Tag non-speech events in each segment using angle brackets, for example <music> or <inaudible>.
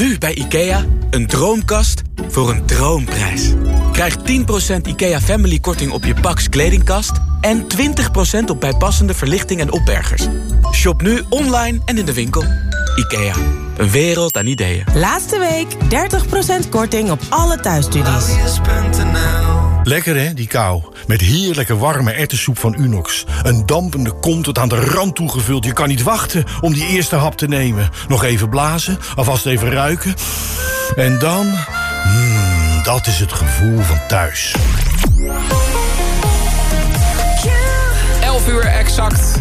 Nu bij IKEA, een droomkast voor een droomprijs. Krijg 10% IKEA Family korting op je Pax kledingkast... en 20% op bijpassende verlichting en opbergers. Shop nu online en in de winkel. IKEA, een wereld aan ideeën. Laatste week 30% korting op alle thuisstudies. Lekker hè, die kou. Met heerlijke warme ertessoep van Unox. Een dampende kom tot aan de rand toegevuld. Je kan niet wachten om die eerste hap te nemen. Nog even blazen, alvast even ruiken. En dan... Mmm, dat is het gevoel van thuis. 11 uur exact.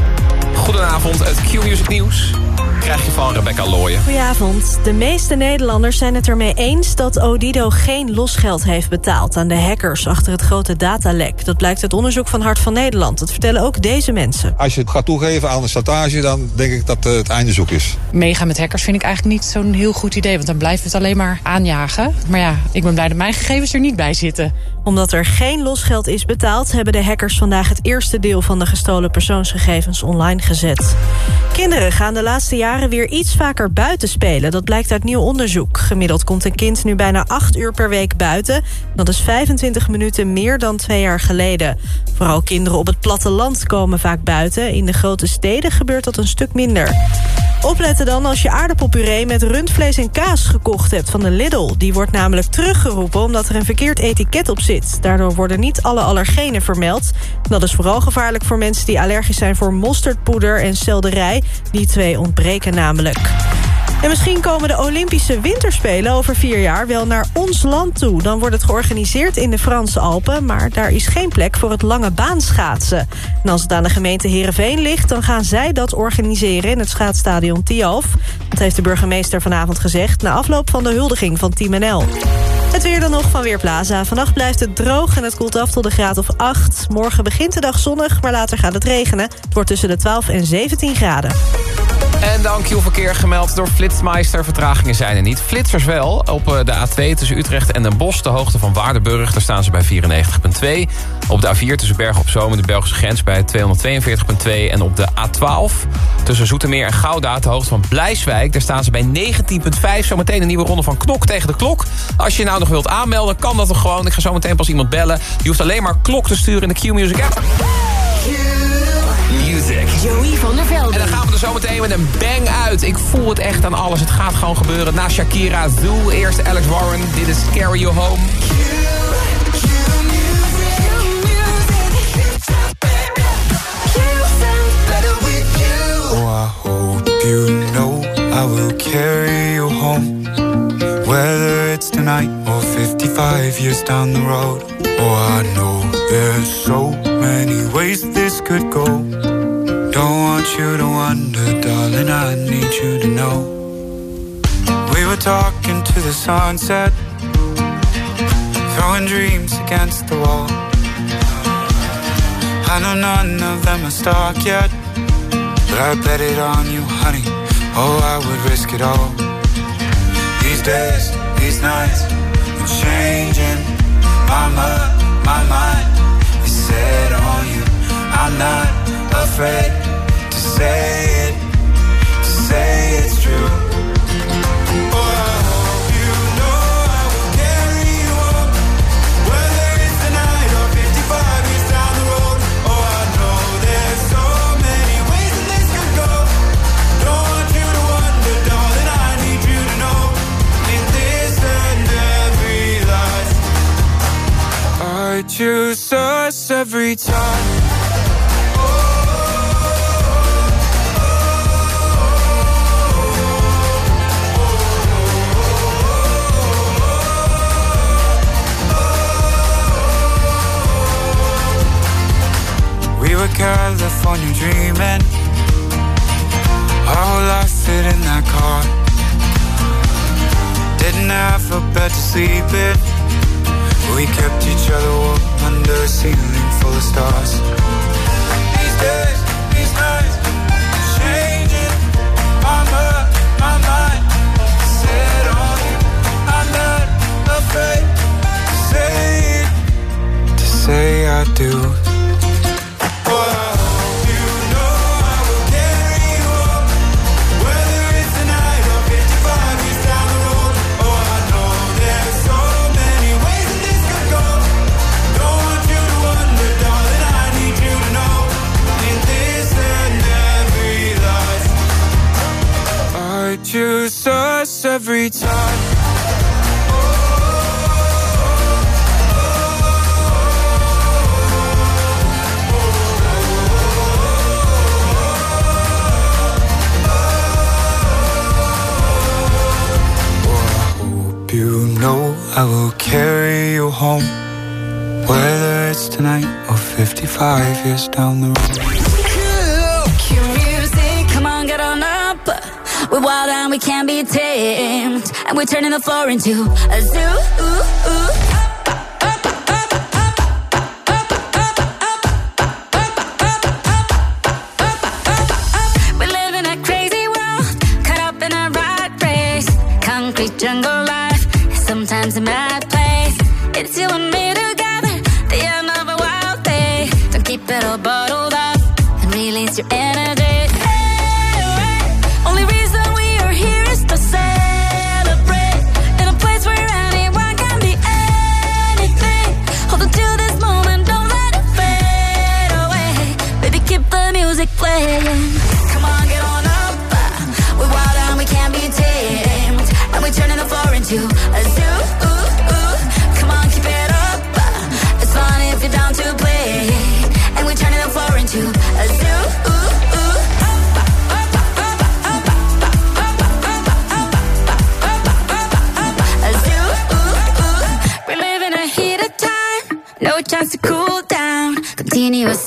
Goedenavond, het Q-Music Nieuws krijg je van Rebecca Looyen. Goedenavond. De meeste Nederlanders zijn het ermee eens dat Odido geen losgeld heeft betaald aan de hackers achter het grote datalek. Dat blijkt uit onderzoek van Hart van Nederland. Dat vertellen ook deze mensen. Als je het gaat toegeven aan de satage, dan denk ik dat het einde zoek is. Meegaan met hackers vind ik eigenlijk niet zo'n heel goed idee, want dan blijven we het alleen maar aanjagen. Maar ja, ik ben blij dat mijn gegevens er niet bij zitten omdat er geen losgeld is betaald... hebben de hackers vandaag het eerste deel van de gestolen persoonsgegevens online gezet. Kinderen gaan de laatste jaren weer iets vaker buiten spelen. Dat blijkt uit nieuw onderzoek. Gemiddeld komt een kind nu bijna 8 uur per week buiten. Dat is 25 minuten meer dan twee jaar geleden. Vooral kinderen op het platteland komen vaak buiten. In de grote steden gebeurt dat een stuk minder. Opletten dan als je aardappelpuree met rundvlees en kaas gekocht hebt van de Lidl. Die wordt namelijk teruggeroepen omdat er een verkeerd etiket op zit. Daardoor worden niet alle allergenen vermeld. Dat is vooral gevaarlijk voor mensen die allergisch zijn voor mosterdpoeder en selderij. Die twee ontbreken namelijk. En misschien komen de Olympische Winterspelen over vier jaar wel naar ons land toe. Dan wordt het georganiseerd in de Franse Alpen... maar daar is geen plek voor het lange baanschaatsen. En als het aan de gemeente Heerenveen ligt... dan gaan zij dat organiseren in het schaatsstadion Tialf. Dat heeft de burgemeester vanavond gezegd... na afloop van de huldiging van Team NL. Het weer dan nog van Weerplaza. Vannacht blijft het droog en het koelt af tot de graad of 8. Morgen begint de dag zonnig, maar later gaat het regenen. Het wordt tussen de 12 en 17 graden. En dan Q-verkeer gemeld door Flitsmeister. Vertragingen zijn er niet. Flitsers wel. Op eh, de A2 tussen Utrecht en Den Bosch... de hoogte van Waardenburg, daar staan ze bij 94,2. Op de A4 tussen Bergen op Zoom en de Belgische grens... bij 242,2. En op de A12 tussen Zoetermeer en Gouda... de hoogte van Blijswijk, daar staan ze bij 19,5. Zometeen een nieuwe ronde van Knok tegen de klok. Als je nou nog wilt aanmelden, kan dat toch gewoon. Ik ga zo meteen pas iemand bellen. Je hoeft alleen maar klok te sturen in de Q-Music app. Music. Er zo meteen met een bang uit. Ik voel het echt aan alles. Het gaat gewoon gebeuren. Na Shakira, Zoo, eerst Alex Warren. Dit is Carry You Home. Oh, I hope you know I will carry you home. Whether it's tonight or 55 years down the road. Oh, I know there's so many ways this could go. Don't want you to wonder, darling, I need you to know. We were talking to the sunset, throwing dreams against the wall. I know none of them are stuck yet, but I bet it on you, honey. Oh, I would risk it all. These days, these nights, I'm changing mind, my mind is set on you. I'm not afraid say it, to say it's true. Tonight or 55 years down the road. Music, come on, get on up. We're wild and we can't be tamed. And we're turning the floor into a zoo. Ooh, ooh.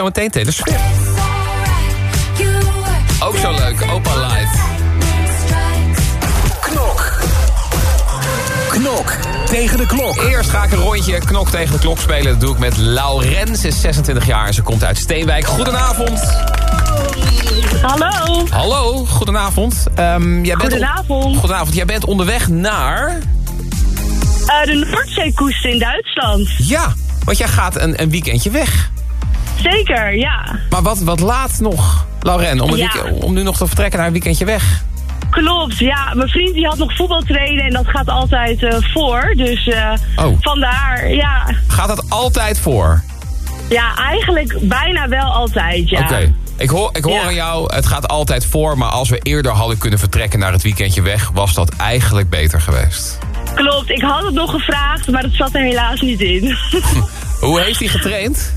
Zometeen Taylor Swift. Ook zo leuk, Opa Light. Knok. Knok tegen de klok. Eerst ga ik een rondje knok tegen de klok spelen. Dat doe ik met Lauren. Ze is 26 jaar en ze komt uit Steenwijk. Goedenavond. Hallo. Hallo, goedenavond. Ehm, jij bent Goedenavond. goedenavond. Jij bent onderweg naar... Eh, de Noordzeekoest in Duitsland. Ja, want jij gaat een, een weekendje weg. Zeker, ja. Maar wat, wat laat nog, Lauren, om, Ja. om nu nog te vertrekken naar een weekendje weg? Klopt, ja. Mijn vriend die had nog voetbal trainen en dat gaat altijd eh, voor. Dus eh, Oh. vandaar, ja. Gaat dat altijd voor? Ja, eigenlijk bijna wel altijd, ja. Oké. Ik hoor, ik hoor Ja. aan jou, het gaat altijd voor... maar als we eerder hadden kunnen vertrekken naar het weekendje weg... was dat eigenlijk beter geweest. Klopt, ik had het nog gevraagd, maar dat zat er helaas niet in. <laughs> Hoe heeft hij getraind?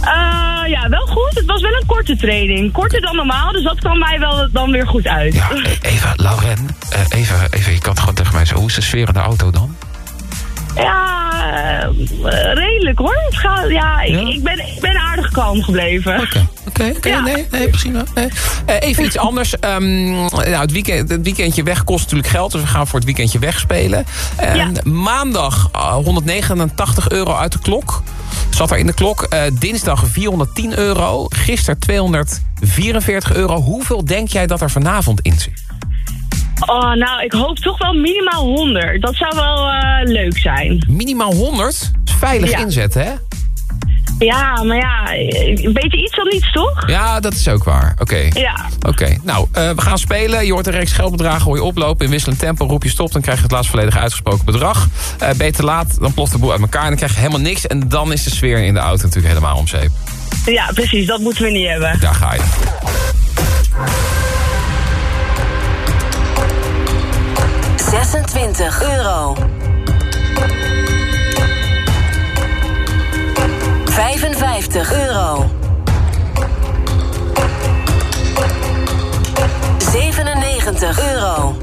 Eh, ja, wel goed. Het was wel een korte training. Korter dan normaal, dus dat kwam mij wel dan weer goed uit. Ja, <laughs> even, Lauren, eh, even, even, je kan het gewoon tegen mij zeggen. Hoe is de sfeer in de auto dan? Ja, eh, redelijk hoor. Het gaat, ja, ik, Ja? Ik, ben, ik ben aardig kalm gebleven. Oké. Oké, Ja. nee, nee, prima. Nee. Eh, even iets anders. Ehm, nou, het, weekend, het weekendje weg kost natuurlijk geld, dus we gaan voor het weekendje wegspelen. En Maandag ah, 189 euro uit de klok. Zat er in de klok. Eh, dinsdag 410 euro. Gisteren 244 euro. Hoeveel denk jij dat er vanavond in zit? Oh, nou, ik hoop toch wel minimaal 100. Dat zou wel eh, leuk zijn. Minimaal 100? Dat is veilig Ja. inzetten, hè? Ja, maar ja, beter iets dan niets, toch? Ja, dat is ook waar. Oké. Ja. Oké, nou, eh, we gaan spelen. Je hoort een reeks geldbedragen, hoor je oplopen. In wisselend tempo roep je stop, dan krijg je het laatst volledig uitgesproken bedrag. Eh je te laat, dan ploft de boel uit elkaar en dan krijg je helemaal niks. En dan is de sfeer in de auto natuurlijk helemaal om zeep. Ja, precies. Dat moeten we niet hebben. Daar ga je. Zesentwintig euro. Vijfenvijftig euro. Zevenennegentig euro.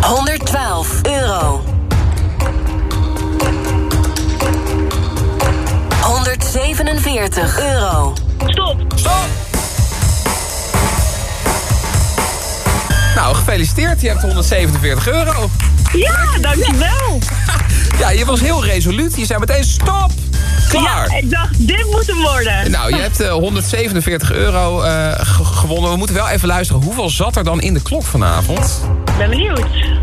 112 euro. 147 euro. Stop. Stop! Nou, gefeliciteerd. Je hebt 147 euro. Ja, dankjewel. Ja, <laughs> je was heel resoluut. Je zei meteen stop! Klaar! Ja, ik dacht, dit moet hem worden. Nou, je hebt eh, 147 euro eh, ge- gewonnen. We moeten wel even luisteren. Hoeveel zat er dan in de klok vanavond? Ben benieuwd. <laughs>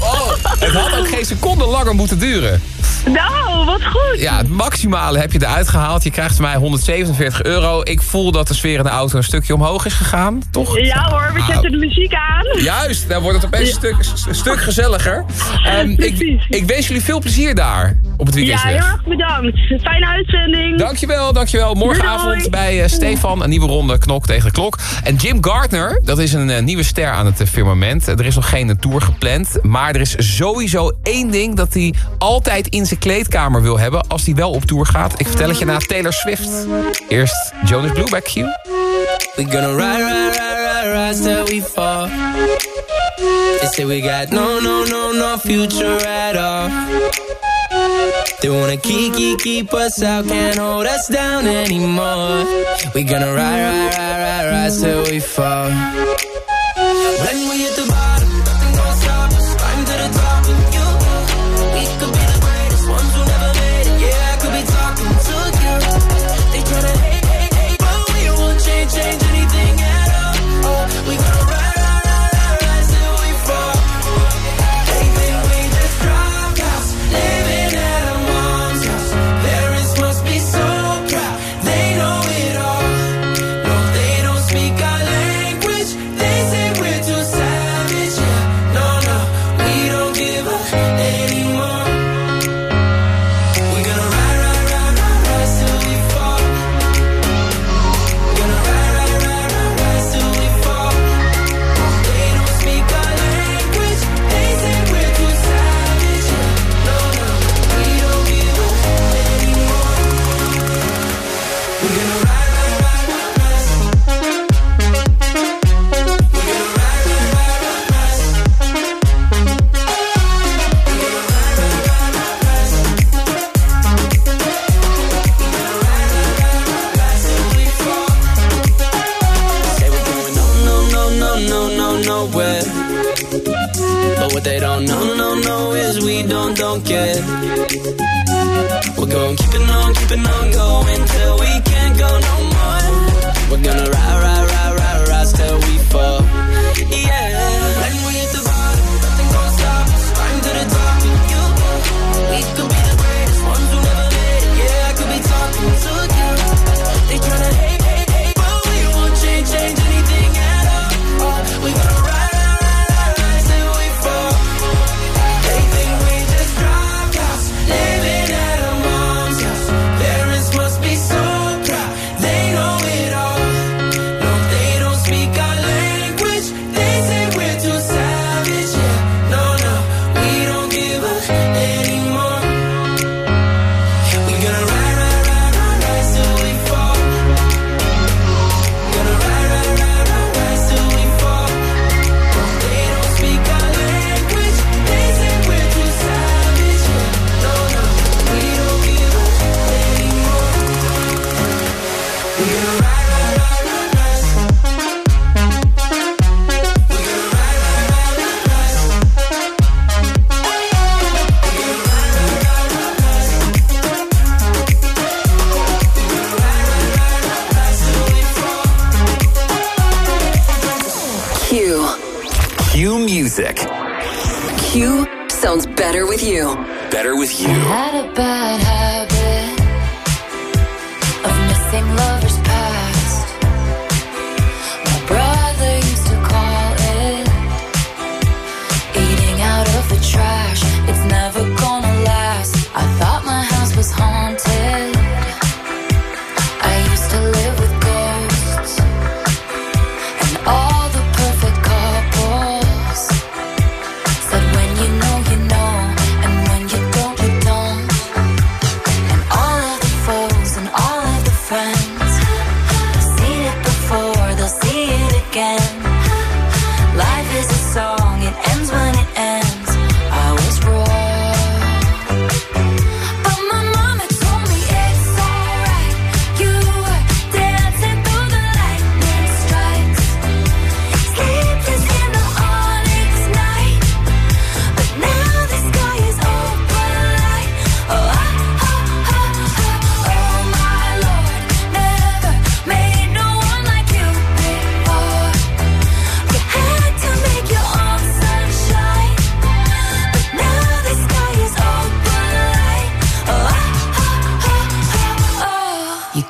Oh, het had ook geen seconde langer moeten duren. Nou, wat goed. Ja, het maximale heb je eruit gehaald. Je krijgt van mij 147 euro. Ik voel dat de sfeer in de auto een stukje omhoog is gegaan, toch? Ja hoor, we Nou, zetten de muziek aan. Juist, dan wordt het opeens een stuk, stuk gezelliger. Ehm, ik, ik wens jullie veel plezier daar op het Ja, weekend. heel erg bedankt. Fijne uitzending. Dankjewel, dankjewel. Morgenavond Doei, doei. bij eh, Stefan een nieuwe ronde knok tegen de klok. En Jim Gardner, dat is een eh, nieuwe ster aan het eh, firmament. Er is nog geen tour gepland. Maar er is sowieso één ding dat hij altijd in zijn kleedkamer wil hebben... als hij wel op tour gaat. Ik vertel het je na Taylor Swift. Eerst Jonas Blue bij Q. We gonna ride, ride, ride, ride, ride till we fall. They say we got no, no, no, no future at all. They wanna keep, keep, keep us out, can't hold us down anymore. We gonna ride, ride, ride, ride, ride till we fall.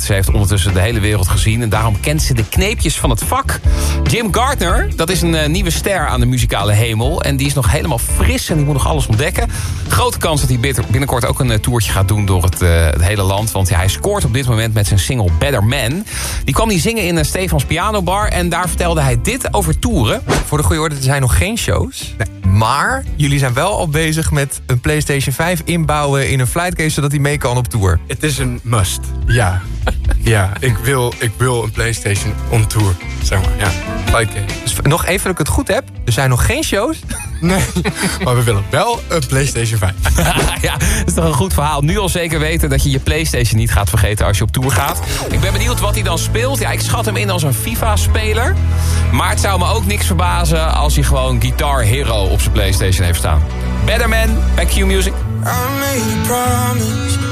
Ze heeft ondertussen de hele wereld gezien en daarom kent ze de kneepjes van het vak. Jim Gardner, dat is een eh, nieuwe ster aan de muzikale hemel. En die is nog helemaal fris en die moet nog alles ontdekken. Grote kans dat hij binnenkort ook een eh, toertje gaat doen door het, eh, het hele land. Want hij scoort op dit moment met zijn single Better Man. Die kwam die zingen in Stefans Piano Bar en daar vertelde hij dit over toeren. Voor de goede orde, er zijn nog geen shows. Maar jullie zijn wel al bezig met een PlayStation 5 inbouwen in een flightcase zodat hij mee kan op tour. Het is een must. Ja, ja, ik wil, ik wil een PlayStation on tour, zeg maar. Ja, like dus nog even dat ik het goed heb. Er zijn nog geen shows. <laughs> Nee, maar we willen wel een PlayStation 5. <laughs> ja, dat is toch een goed verhaal. Nu al zeker weten dat je je PlayStation niet gaat vergeten als je op tour gaat. Ik ben benieuwd wat hij dan speelt. Ja, ik schat hem in als een FIFA-speler. Maar het zou me ook niks verbazen als hij gewoon Guitar Hero op zijn PlayStation heeft staan. Better Man bij Q Music. I made promise.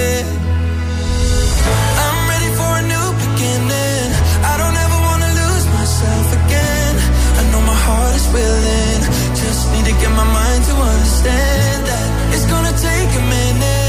Just need to get my mind to understand that it's gonna take a minute.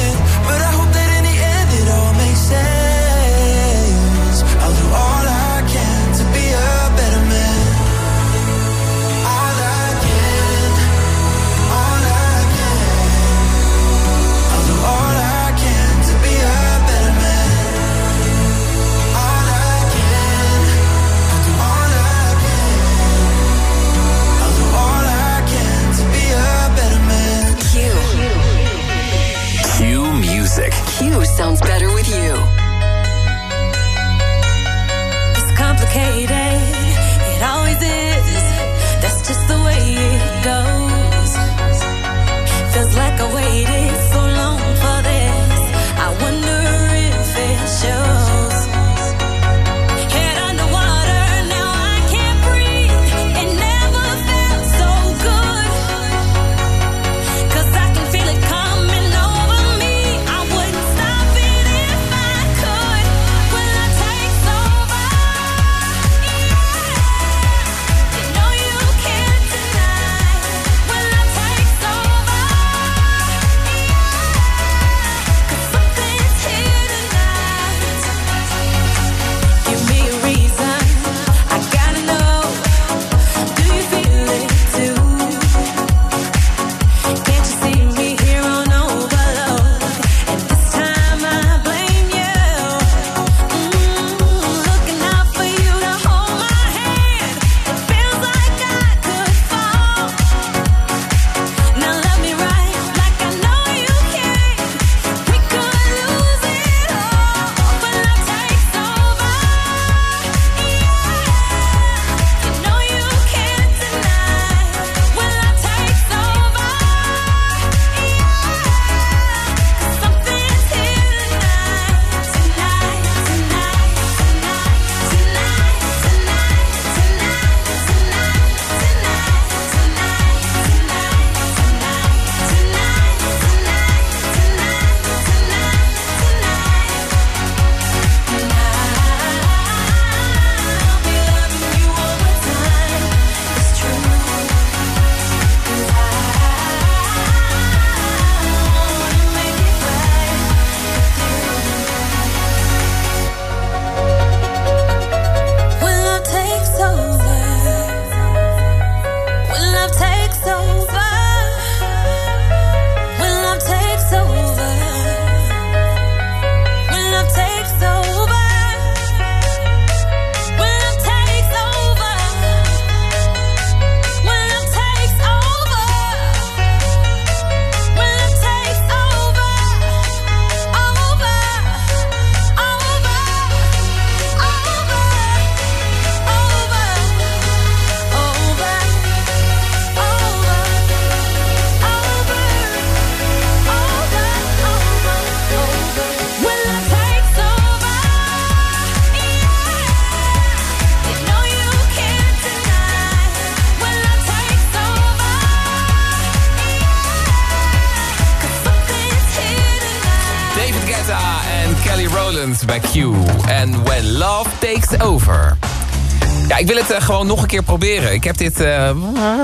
Ik wil het eh, gewoon nog een keer proberen. Ik heb dit, eh,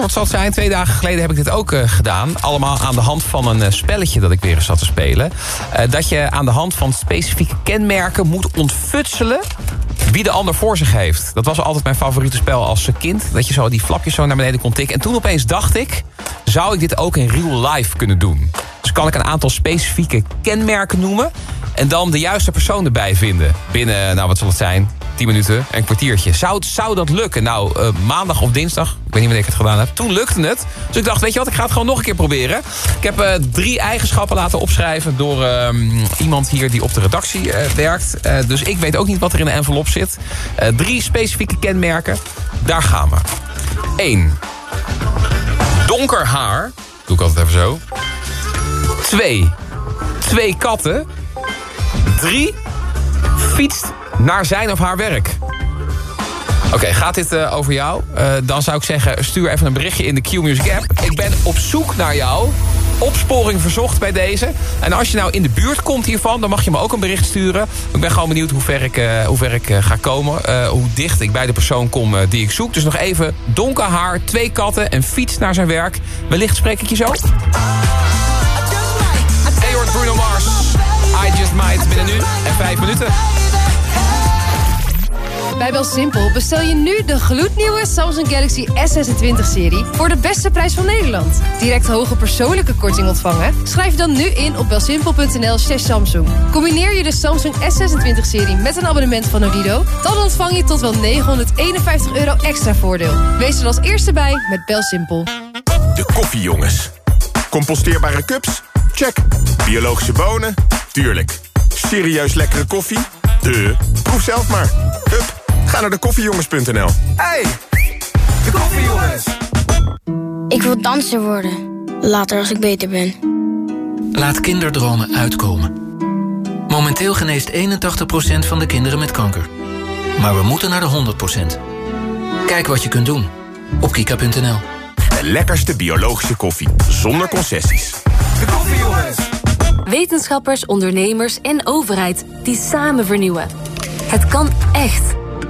wat zal het zijn, twee dagen geleden heb ik dit ook eh, gedaan. Allemaal aan de hand van een spelletje dat ik weer eens zat te spelen. Dat je aan de hand van specifieke kenmerken moet ontfutselen wie de ander voor zich heeft. Dat was altijd mijn favoriete spel als kind. Dat je zo die flapjes zo naar beneden kon tikken. En toen opeens dacht ik, zou ik dit ook in real life kunnen doen? Dus kan ik een aantal specifieke kenmerken noemen... en dan de juiste persoon erbij vinden. Binnen, nou wat zal het zijn, 10 minuten en een kwartiertje. Zou, zou dat lukken? Nou, eh, maandag of dinsdag, ik weet niet wanneer ik het gedaan heb... toen lukte het. Dus ik dacht, weet je wat, ik ga het gewoon nog een keer proberen. Ik heb eh, drie eigenschappen laten opschrijven... door ehm, iemand hier die op de redactie eh, werkt. Dus ik weet ook niet wat er in de envelop zit. Drie specifieke kenmerken, daar gaan we. 1. Donker haar. Doe ik altijd even zo. 2. Twee katten. 3. Fietst naar zijn of haar werk. Oké, gaat dit eh, over jou? Eh, dan zou ik zeggen, stuur even een berichtje in de Q-Music app. Ik ben op zoek naar jou. Opsporing verzocht bij deze. En als je nou in de buurt komt hiervan, dan mag je me ook een bericht sturen. Ik ben gewoon benieuwd hoe ver ik, eh, hoe ver ik ga komen. Hoe dicht ik bij de persoon kom die ik zoek. Dus nog even donker haar, twee katten en fiets naar zijn werk. Wellicht spreek ik je zo. Je hoort Bruno Mars. I Just Might binnen nu en vijf minuten. Bij BelSimpel bestel je nu de gloednieuwe Samsung Galaxy S26-serie... voor de beste prijs van Nederland. Direct hoge persoonlijke korting ontvangen? Schrijf dan nu in op belsimpel.nl slash Samsung. Combineer je de Samsung S26-serie met een abonnement van Odido... dan ontvang je tot wel 951 euro extra voordeel. Wees er als eerste bij met BelSimpel. De koffiejongens. Composteerbare cups? Check. Biologische bonen? Tuurlijk. Serieus lekkere koffie? De. Proef zelf maar. Hup, ga naar de koffiejongens.nl. Hey, de koffiejongens. Ik wil danser worden. Later als ik beter ben. Laat kinderdromen uitkomen. Momenteel geneest 81% van de kinderen met kanker. Maar we moeten naar de 100%. Kijk wat je kunt doen op kika.nl. De lekkerste biologische koffie, zonder concessies. De koffiejongens. Wetenschappers, ondernemers en overheid die samen vernieuwen. Het kan echt.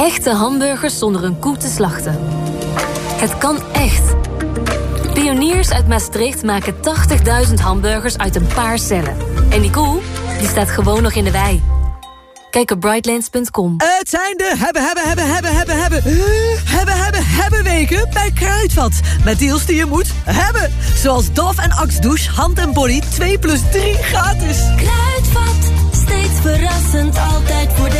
Echte hamburgers zonder een koe te slachten. Het kan echt. Pioniers uit Maastricht maken 80.000 hamburgers uit een paar cellen. En die koe, die staat gewoon nog in de wei. Kijk op brightlands.com. Het zijn de hebben, hebben, hebben, hebben, hebben, hebben, hebben, hebben, hebben weken bij Kruidvat. Met deals die je moet hebben. Zoals Dove en Axe Douche, hand en body 2 plus 3 gratis. Kruidvat, steeds verrassend, altijd voordelig.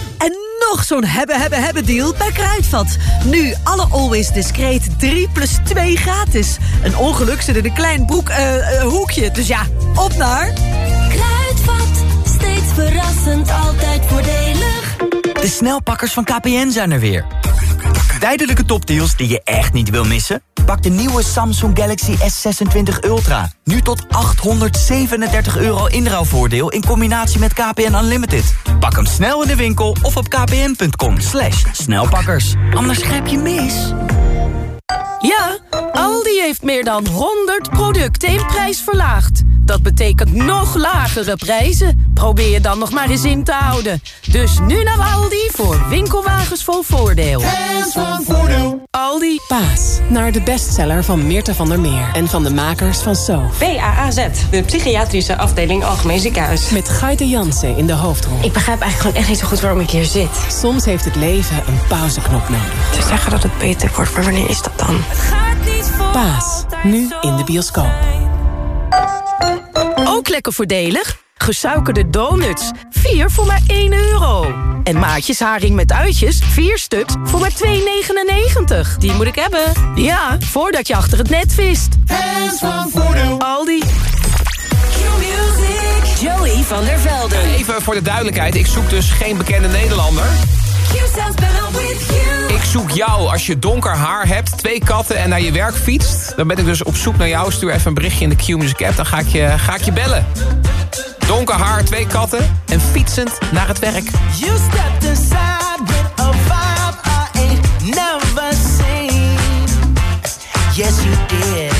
En nog zo'n hebben, hebben, hebben deal bij Kruidvat. Nu alle Always Discreet 3 plus 2 gratis. Een ongeluk zit in een klein broek, eh, eh, hoekje. Dus ja, op naar... Kruidvat, steeds verrassend, altijd voordelig. De snelpakkers van KPN zijn er weer. Tijdelijke topdeals die je echt niet wil missen? Pak de nieuwe Samsung Galaxy S26 Ultra. Nu tot 837 euro inruilvoordeel in combinatie met KPN Unlimited. Pak hem snel in de winkel of op kpn.com snelpakkers. Anders grijp je mis. Ja, Aldi heeft meer dan 100 producten in prijs verlaagd. Dat betekent nog lagere prijzen. Probeer je dan nog maar eens in te houden. Dus nu naar Aldi voor winkelwagens vol voordeel. Hands van voordeel. Aldi. Paas, naar de bestseller van Meerte van der Meer en van de makers van So. PAAZ, de psychiatrische afdeling Algemeen Ziekenhuis. Met Gaite Jansen in de hoofdrol. Ik begrijp eigenlijk gewoon echt niet zo goed waarom ik hier zit. Soms heeft het leven een pauzeknop nodig. Ze zeggen dat het beter wordt, maar wanneer is dat dan? Paas, nu in de bioscoop. Ook lekker voordelig. Gesuikerde donuts, 4 voor maar 1 euro. En maatjes haring met uitjes, 4 stuks voor maar 2,99. Die moet ik hebben. Ja, voordat je achter het net vist. Hands van Voordeel. Aldi. Joey van der Velden. Even voor de duidelijkheid, ik zoek dus geen bekende Nederlander. Q zoek jou. Als je donker haar hebt, twee katten en naar je werk fietst... dan ben ik dus op zoek naar jou. Stuur even een berichtje in de Q-Music app, dan ga ik, je, ga ik je bellen. Donker haar, twee katten en fietsend naar het werk. You stepped inside with a vibe I ain't never seen. Yes, you did.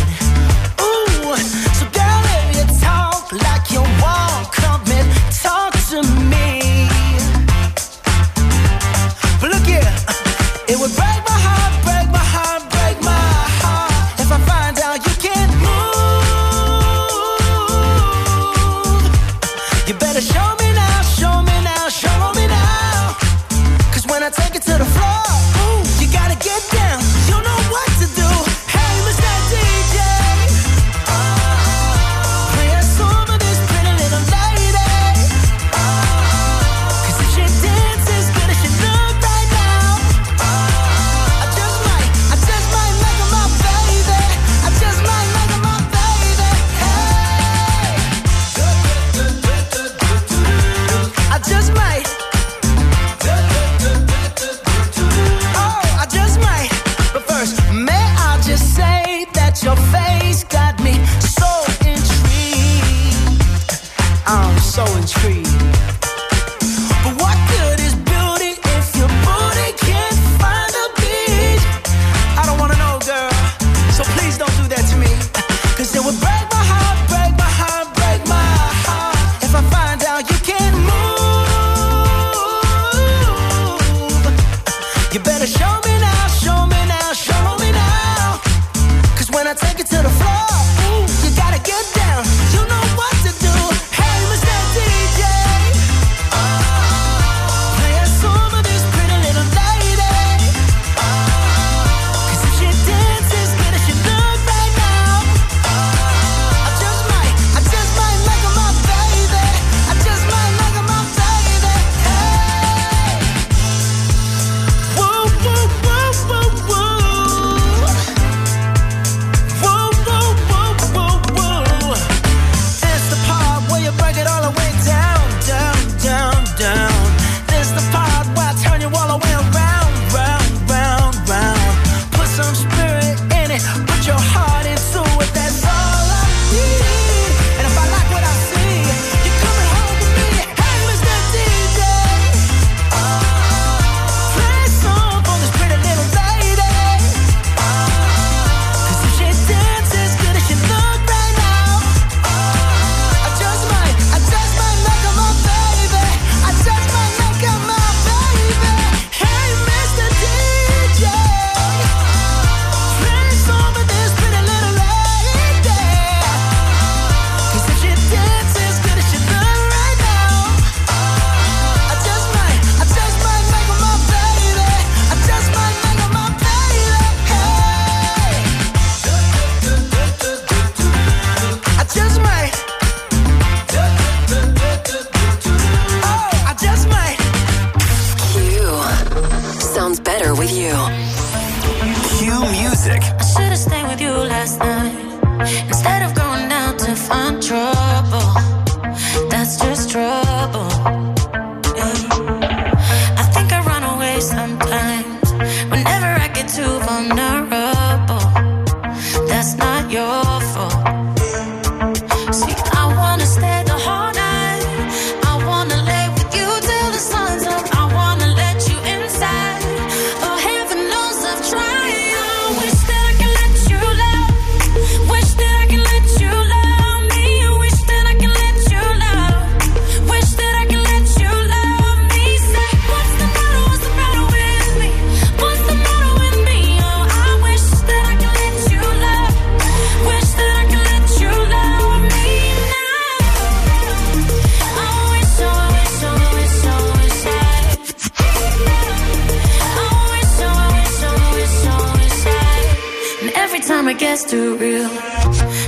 too real.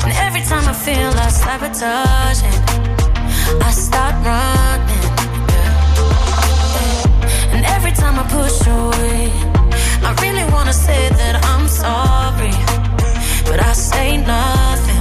And every time I feel I sabotaging, I start running. And every time I push away, I really wanna say that I'm sorry, but I say nothing.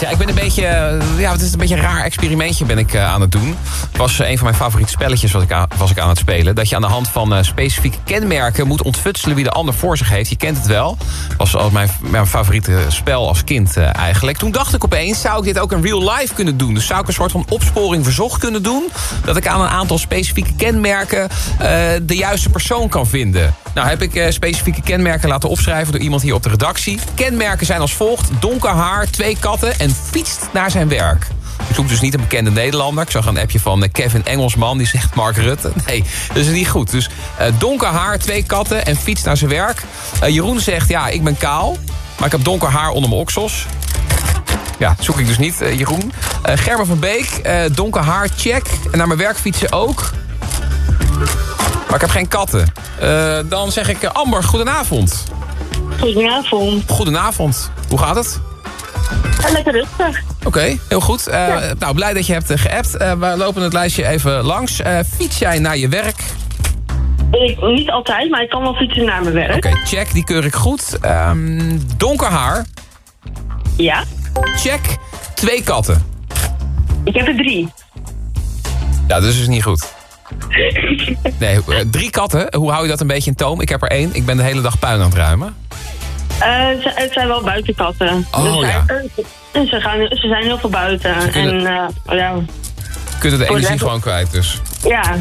Dance. Ja, ik ben een beetje, eh, ja, het is een beetje een raar experimentje ben ik eh, aan het doen. Het was eh, een van mijn favoriete spelletjes was ik, aan, was ik aan het spelen. Dat je aan de hand van specifieke kenmerken moet ontfutselen wie de ander voor zich heeft. Je kent het wel. was al mijn, mijn favoriete spel als kind eigenlijk. Toen dacht ik opeens, zou ik dit ook in real life kunnen doen? Dus zou ik een soort van opsporing verzocht kunnen doen? Dat ik aan een aantal specifieke kenmerken de juiste persoon kan vinden. Nou heb ik eh, specifieke kenmerken laten opschrijven door iemand hier op de redactie. Kenmerken zijn als volgt. Donker haar, twee katten en fietst naar zijn werk. Ik zoek dus niet een bekende Nederlander. Ik zag een appje van eh, Kevin Engelsman, die zegt Mark Rutte. <laughs> Nee, dat is niet goed. Dus eh, donker haar, twee katten en fietst naar zijn werk. Jeroen zegt, ja, ik ben kaal. Maar ik heb donker haar onder mijn oksels. Ja, zoek ik dus niet, Jeroen. Gerben van Beek, donker haar, check. En naar mijn werk fietsen ook. Maar ik heb geen katten. Eh, dan zeg ik, eh, Amber, goedenavond. Goedenavond. Goedenavond. Hoe gaat het? Ja, lekker rustig. Oké, heel goed. Eh, Nou, blij dat je hebt eh, geappt. Eh, we lopen het lijstje even langs. Eh, fiets jij naar je werk? Ik, niet altijd, maar ik kan wel fietsen naar mijn werk. Oké, check, die keur ik goed. Ehm, donker haar? Ja. Check, twee katten. Ik heb er drie. Ja, dat is dus niet goed. <laughs> Nee, eh, drie katten, hoe hou je dat een beetje in toom? Ik heb er één, ik ben de hele dag puin aan het ruimen. Eh, ze, het zijn wel buitenkatten. Oh, Dus zij- ja. eh, ze, gaan, ze zijn heel veel buiten. kunnen- En eh, ja, Kunnen de energie gewoon kwijt dus. ja.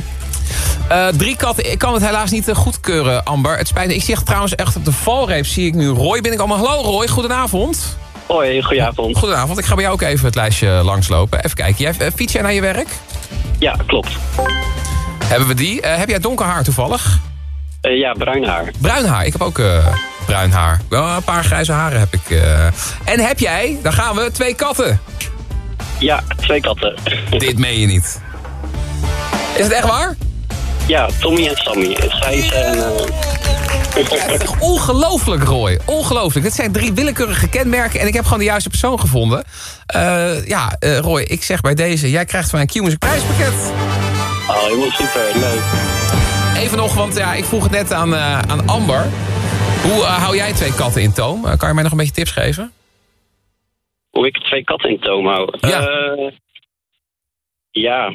Eh, drie katten, ik kan het helaas niet goedkeuren, Amber. Het spijt me. Ik zie trouwens echt op de valreep zie ik nu Roy binnenkomen. Hallo Roy, goedenavond. Hoi, goedenavond. Goedenavond, ik ga bij jou ook even het lijstje langslopen. Even kijken, jij, fiets jij naar je werk? Ja, klopt. Hebben we die? Eh, heb jij donker haar toevallig? Eh, ja, bruin haar. Bruin haar, ik heb ook eh, bruin haar. Wel een paar grijze haren heb ik. En heb jij, daar gaan we, twee katten. Ja, twee katten. <laughs> Dit meen je niet. Is het echt waar? Ja, Tommy en Sammy. Gijs en... eh, <laughs> Ongelooflijk, Roy. Ongelooflijk. Dit zijn drie willekeurige kenmerken en ik heb gewoon de juiste persoon gevonden. Ja, Roy, ik zeg bij deze, jij krijgt van een Q-Music prijspakket. Oh, helemaal super. Leuk. Even nog, want ja, ik vroeg het net aan, eh, aan Amber. Hoe eh, hou jij twee katten in toom? Eh, kan je mij nog een beetje tips geven? Hoe ik twee katten in toom hou. Ja. Ja.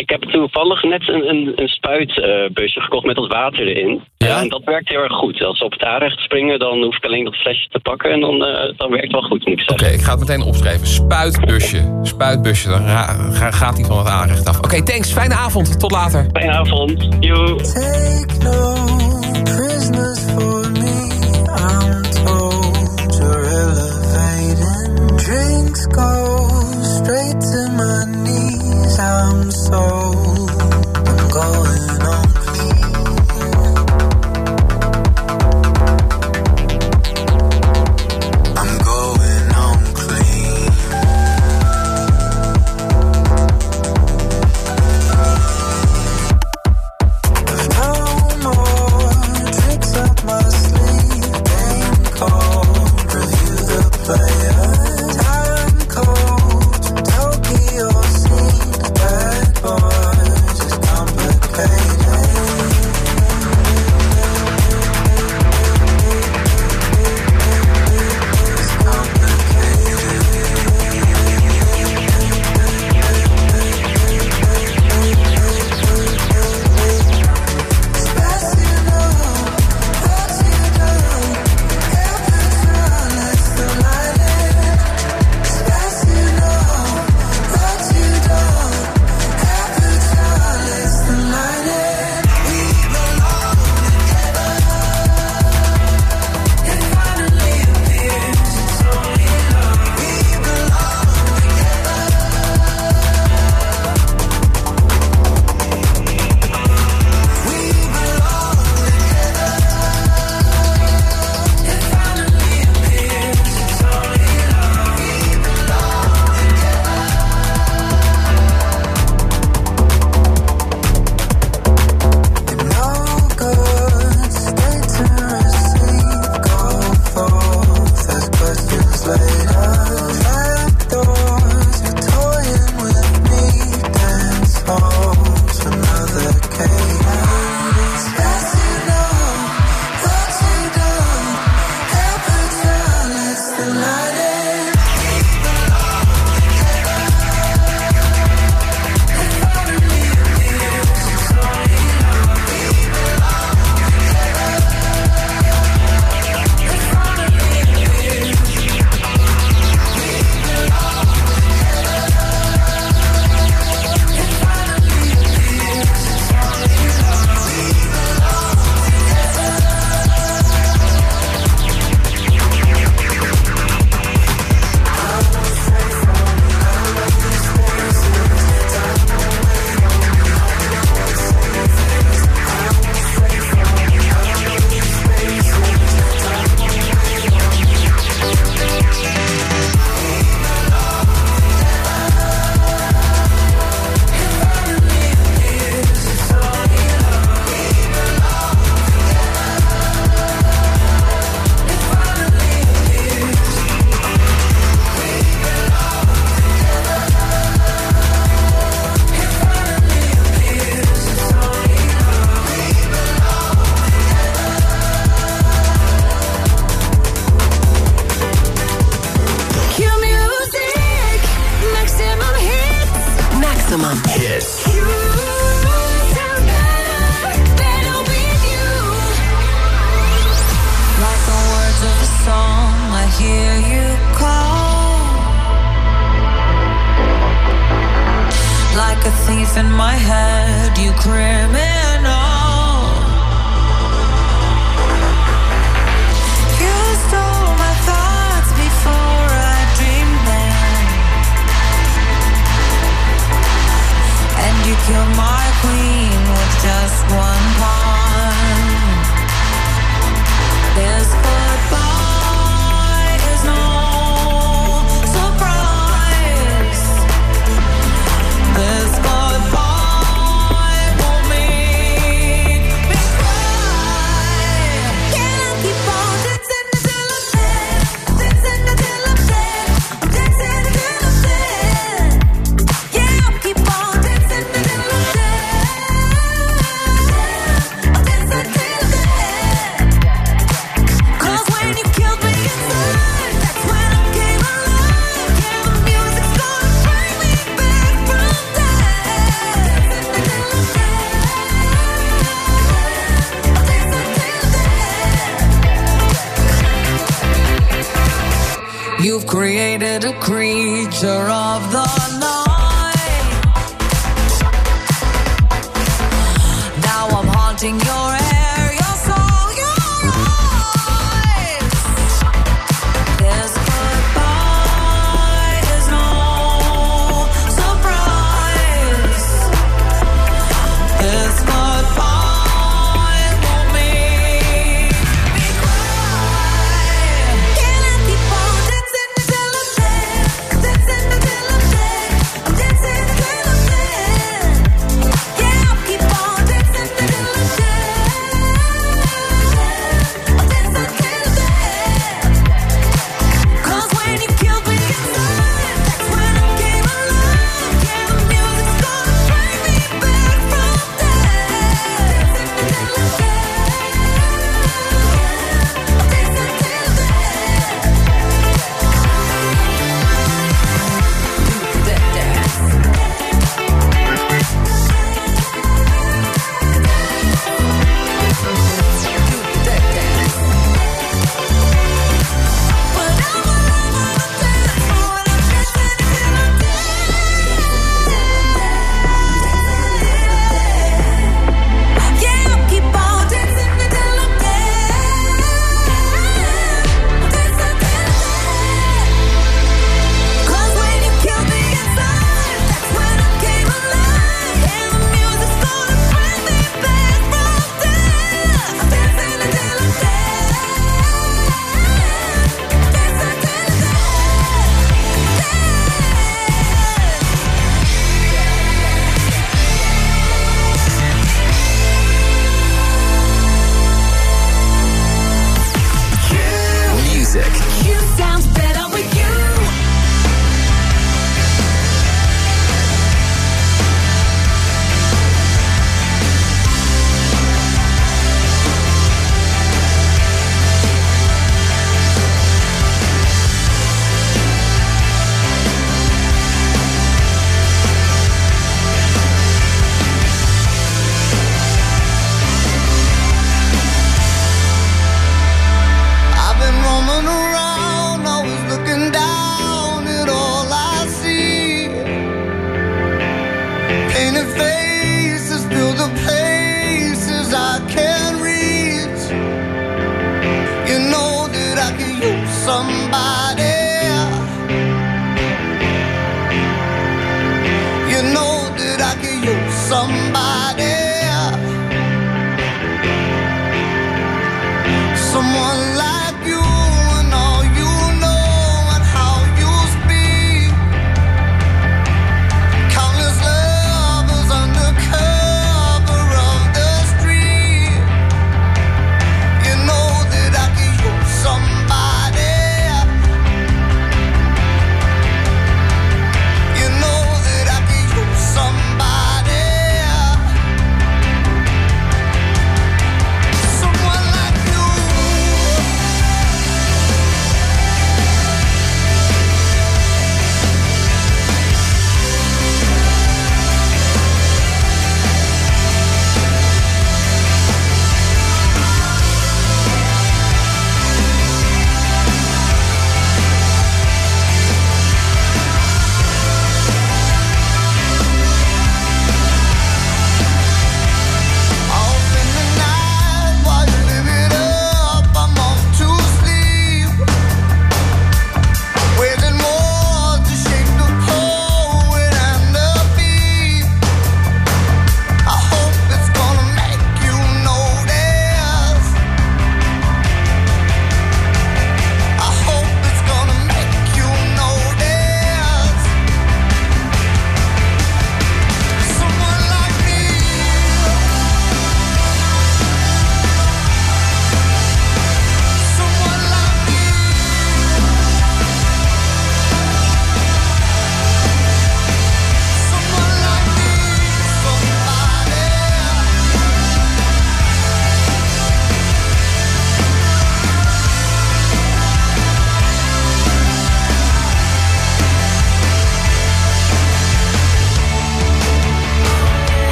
Ik heb toevallig net een, een, een spuitbusje gekocht met wat water erin. Ja? En dat werkt heel erg goed. Als ze op het aanrecht springen, dan hoef ik alleen dat flesje te pakken. En dan, eh, dan werkt het wel goed, moet ik zeggen. Oké, ik ga het meteen opschrijven. Spuitbusje. Spuitbusje, dan ra- ga- gaat hij van het aanrecht af. Oké, thanks. Fijne avond. Tot later. Fijne avond. Joe. prisoners for me. I'm told you're elevating. Drinks go soul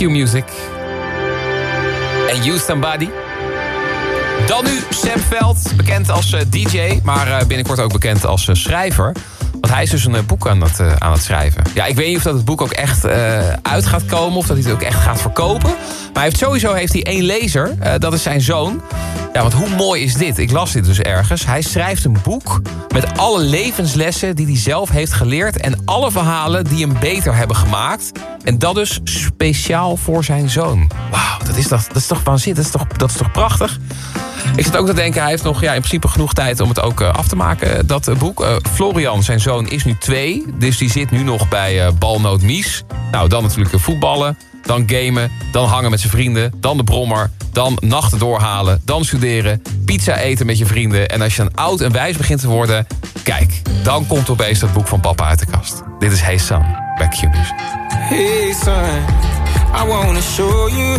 bij Q Music. En You Somebody. Dan nu Sam Veld, bekend als eh, DJ, maar eh, binnenkort ook bekend als eh, schrijver. Hij is dus een eh, boek aan het, eh, aan het schrijven. Ja, ik weet niet of dat het boek ook echt eh, uit gaat komen... of dat hij het ook echt gaat verkopen. Maar hij heeft, sowieso heeft hij één lezer, dat is zijn zoon. Ja, want hoe mooi is dit? Ik las dit dus ergens. Hij schrijft een boek met alle levenslessen die hij zelf heeft geleerd... en alle verhalen die hem beter hebben gemaakt. En dat dus speciaal voor zijn zoon. Wauw, dat is, toch, dat is toch waanzinnig, dat is toch, dat is toch prachtig? Ik zit ook te denken, hij heeft nog ja, in principe genoeg tijd om het ook eh, af te maken, dat eh, boek. Eh, Florian, zijn zoon, is nu twee. Dus die zit nu nog bij Balnoot Mies. Nou, dan natuurlijk voetballen, dan gamen, dan hangen met zijn vrienden, dan de brommer, dan nachten doorhalen, dan studeren, pizza eten met je vrienden. En als je dan oud en wijs begint te worden, kijk, dan komt opeens dat boek van papa uit de kast. Dit is Hey Son, bij Q. Hey son, I wanna show you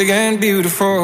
big and beautiful.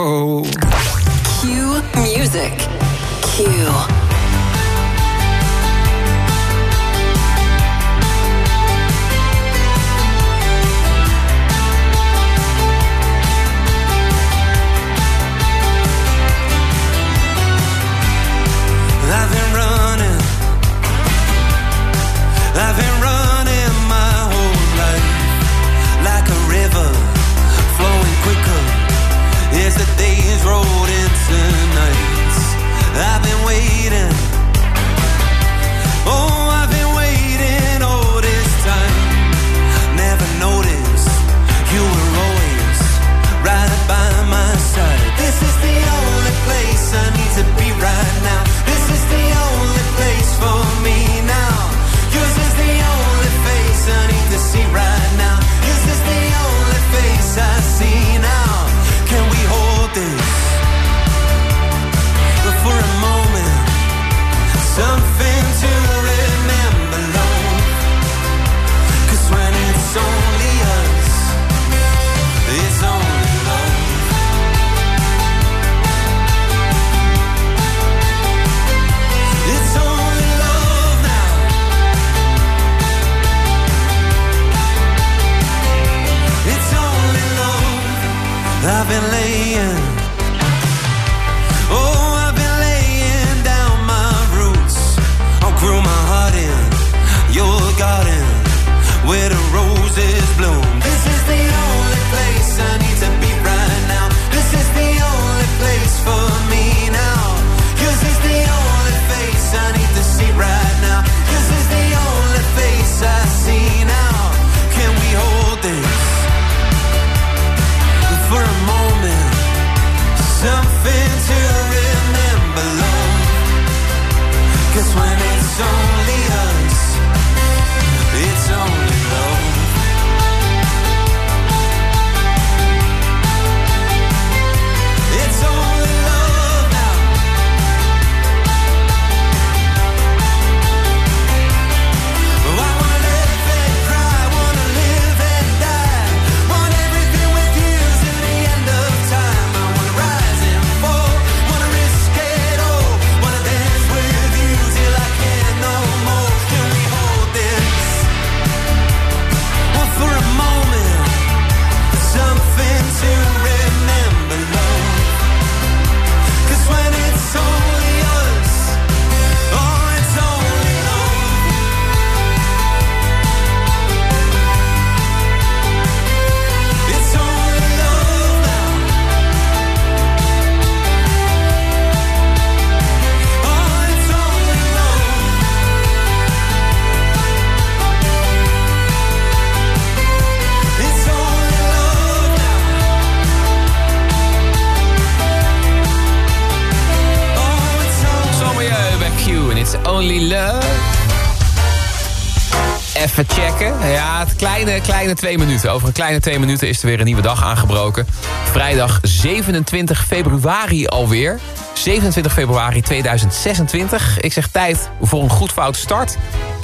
Kleine, kleine twee minuten. Over een kleine twee minuten is er weer een nieuwe dag aangebroken. Vrijdag 27 februari alweer. 27 februari 2026. Ik zeg tijd voor een goed foute start.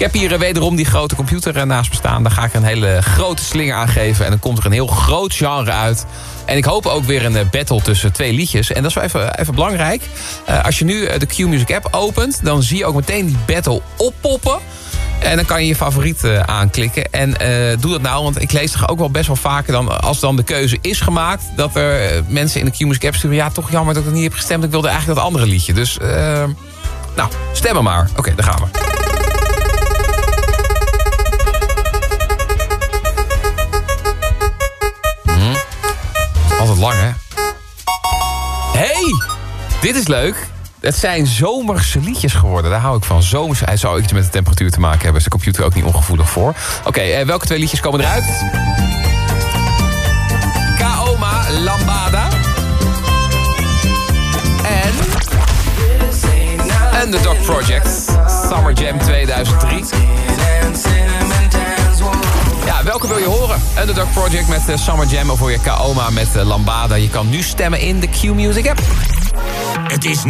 Ik heb hier eh, wederom die grote computer eh, naast me staan. Daar ga ik een hele grote slinger aan geven. En dan komt er een heel groot genre uit. En ik hoop ook weer een eh, battle tussen twee liedjes. En dat is wel even, even belangrijk. Eh, als je nu eh, de Q-Music app opent... dan zie je ook meteen die battle oppoppen. En dan kan je je favoriet eh, aanklikken. En eh, doe dat nou, want ik lees toch ook wel best wel vaker... Dan, als dan de keuze is gemaakt... dat er eh, mensen in de Q-Music app sturen... ja, toch jammer dat ik niet heb gestemd. Ik wilde eigenlijk dat andere liedje. Dus, eh, nou, stemmen maar. Oké, daar gaan we. Lang? Hey, dit is leuk. Het zijn zomerse liedjes geworden. Daar hou ik van. Het zou iets met de temperatuur te maken hebben. Is de computer ook niet ongevoelig voor. Oké, eh, welke twee liedjes komen eruit? Kaoma Lambada. En... Underdog Project. Summer Jam 2003. Ja, welke wil je horen? Underdog Project met eh, Summer Jam of hoor je Kaoma met eh, Lambada. Je kan nu stemmen in de Q-Music app. Het is